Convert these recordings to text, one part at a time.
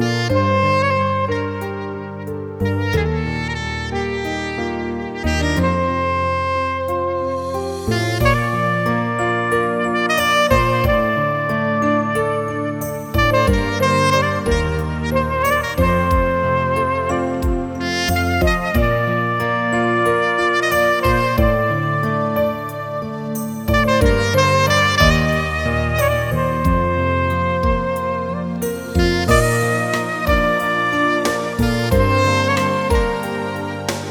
Música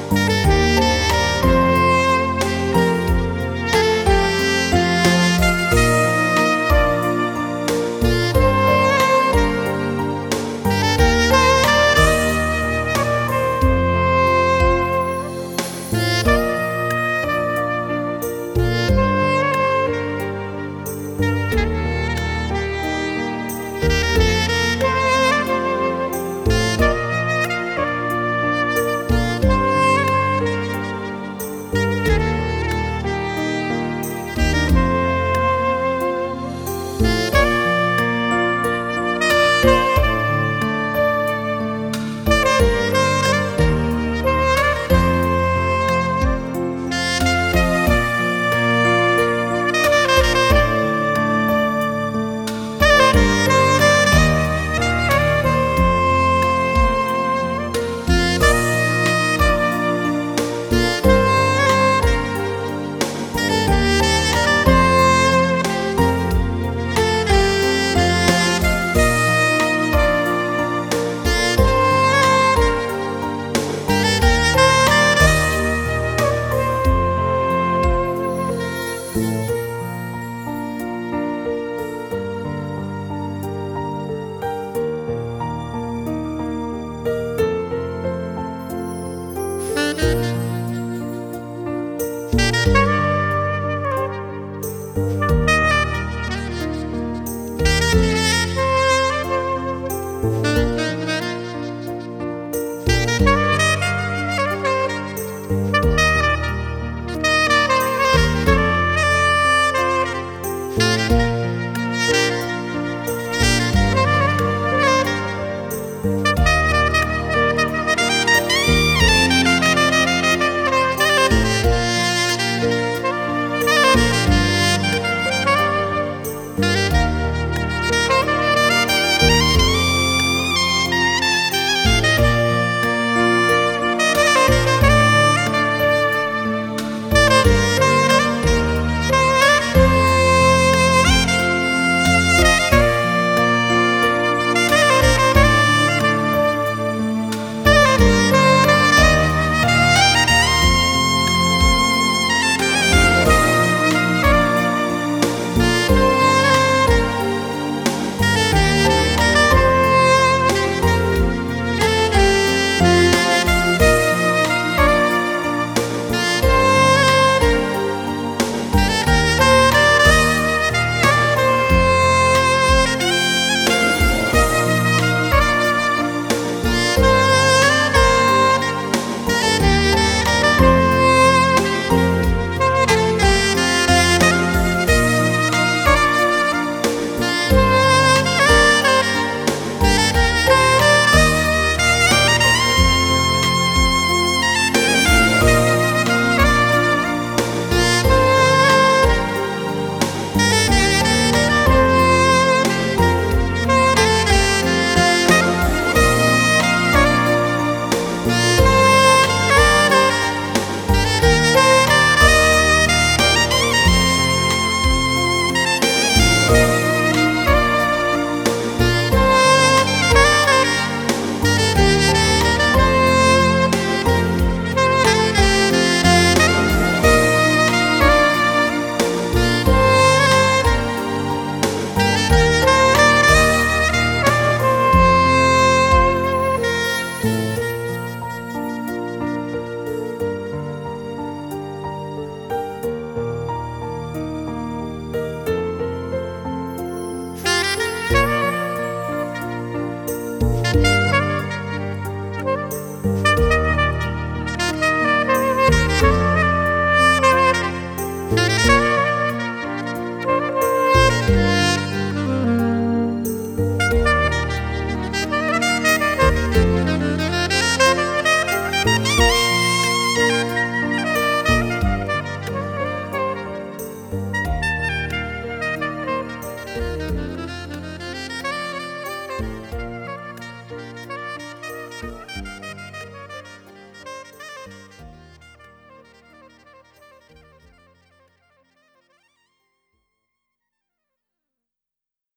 Música